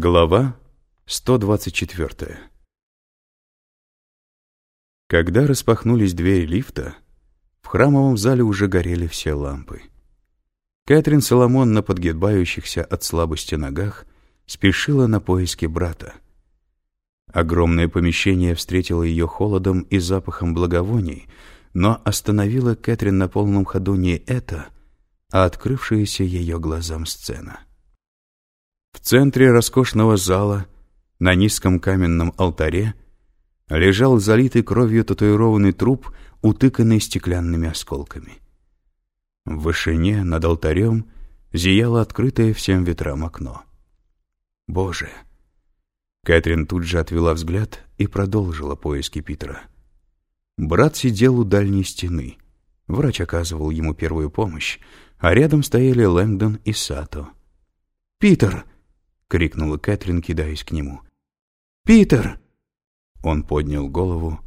Глава 124 Когда распахнулись двери лифта, в храмовом зале уже горели все лампы. Кэтрин Соломон на подгибающихся от слабости ногах спешила на поиски брата. Огромное помещение встретило ее холодом и запахом благовоний, но остановила Кэтрин на полном ходу не это, а открывшаяся ее глазам сцена — в центре роскошного зала, на низком каменном алтаре, лежал залитый кровью татуированный труп, утыканный стеклянными осколками. В вышине над алтарем зияло открытое всем ветрам окно. «Боже!» Кэтрин тут же отвела взгляд и продолжила поиски Питера. Брат сидел у дальней стены. Врач оказывал ему первую помощь, а рядом стояли Лэнгдон и Сато. «Питер!» — крикнула Кэтрин, кидаясь к нему. «Питер!» Он поднял голову,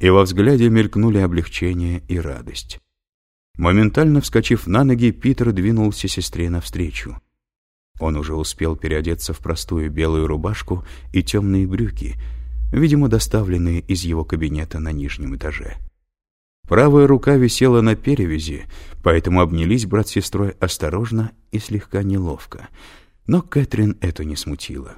и во взгляде мелькнули облегчение и радость. Моментально вскочив на ноги, Питер двинулся сестре навстречу. Он уже успел переодеться в простую белую рубашку и темные брюки, видимо, доставленные из его кабинета на нижнем этаже. Правая рука висела на перевязи, поэтому обнялись брат с сестрой осторожно и слегка неловко — но Кэтрин это не смутило.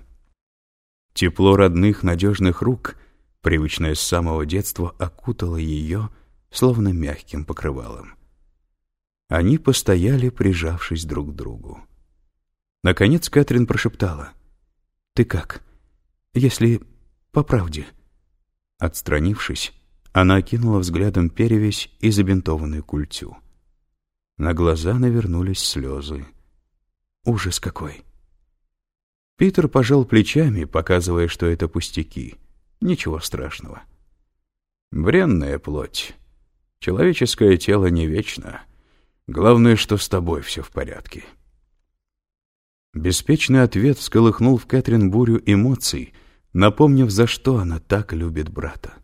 Тепло родных, надежных рук, привычное с самого детства, окутало ее, словно мягким покрывалом. Они постояли, прижавшись друг к другу. Наконец Кэтрин прошептала. «Ты как? Если по правде?» Отстранившись, она окинула взглядом перевязь и забинтованную культю. На глаза навернулись слезы. «Ужас какой!» Питер пожал плечами, показывая, что это пустяки. Ничего страшного. Бренная плоть. Человеческое тело не вечно. Главное, что с тобой все в порядке. Беспечный ответ всколыхнул в Кэтрин бурю эмоций, напомнив, за что она так любит брата.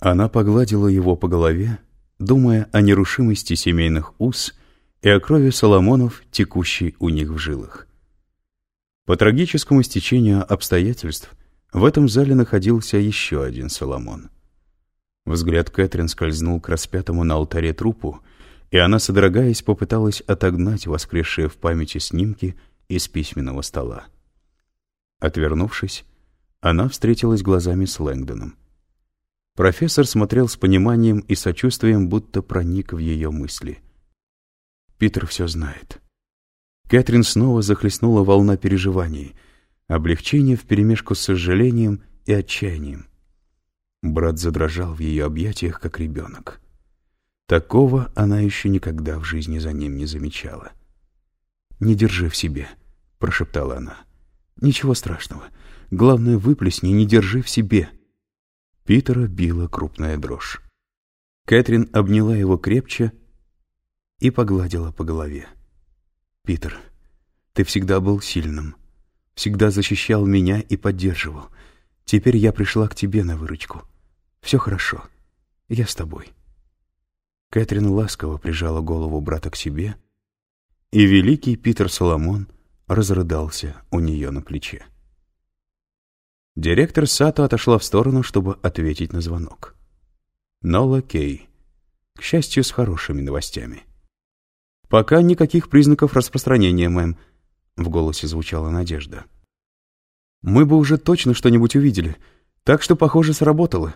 Она погладила его по голове, думая о нерушимости семейных уз и о крови Соломонов, текущей у них в жилах. По трагическому стечению обстоятельств в этом зале находился еще один Соломон. Взгляд Кэтрин скользнул к распятому на алтаре трупу, и она, содрогаясь, попыталась отогнать воскресшие в памяти снимки из письменного стола. Отвернувшись, она встретилась глазами с Лэнгдоном. Профессор смотрел с пониманием и сочувствием, будто проник в ее мысли. «Питер все знает. Кэтрин снова захлестнула волна переживаний, облегчение вперемешку с сожалением и отчаянием. Брат задрожал в ее объятиях, как ребенок. Такого она еще никогда в жизни за ним не замечала. «Не держи в себе», — прошептала она. «Ничего страшного. Главное, выплесни, не держи в себе». Питера била крупная дрожь. Кэтрин обняла его крепче и погладила по голове. Питер, ты всегда был сильным, всегда защищал меня и поддерживал. Теперь я пришла к тебе на выручку. Все хорошо. Я с тобой». Кэтрин ласково прижала голову брата к себе, и великий Питер Соломон разрыдался у нее на плече. Директор Сато отошла в сторону, чтобы ответить на звонок. Нола Кей, к счастью, с хорошими новостями. «Пока никаких признаков распространения, мэм», — в голосе звучала надежда. «Мы бы уже точно что-нибудь увидели, так что, похоже, сработало».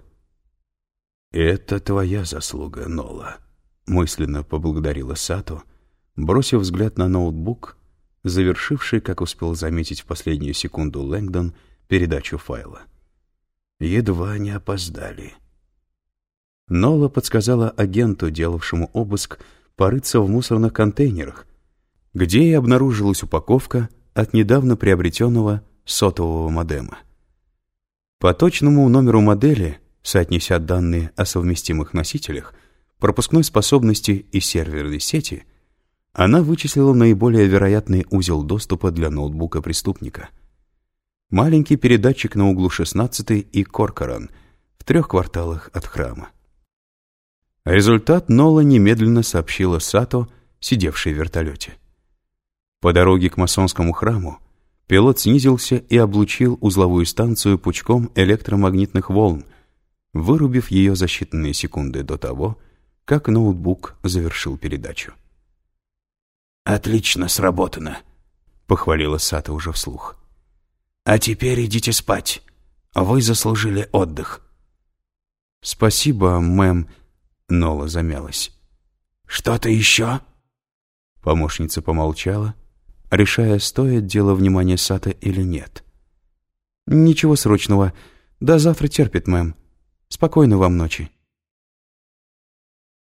«Это твоя заслуга, Нола», — мысленно поблагодарила Сато, бросив взгляд на ноутбук, завершивший, как успел заметить в последнюю секунду Лэнгдон, передачу файла. Едва не опоздали. Нола подсказала агенту, делавшему обыск, порыться в мусорных контейнерах, где и обнаружилась упаковка от недавно приобретенного сотового модема. По точному номеру модели, соотнеся данные о совместимых носителях, пропускной способности и серверной сети, она вычислила наиболее вероятный узел доступа для ноутбука преступника. Маленький передатчик на углу 16 и Коркоран в трех кварталах от храма. Результат Нола немедленно сообщила Сато, сидевшей в вертолете. По дороге к масонскому храму Пилот снизился и облучил узловую станцию пучком электромагнитных волн, вырубив ее за считанные секунды до того, как ноутбук завершил передачу. «Отлично сработано», — похвалила Сата уже вслух. «А теперь идите спать. Вы заслужили отдых». «Спасибо, мэм», — Нола замялась. «Что-то еще?» Помощница помолчала, решая, стоит дело внимания Сата или нет. «Ничего срочного. До завтра терпит, мэм. Спокойной вам ночи».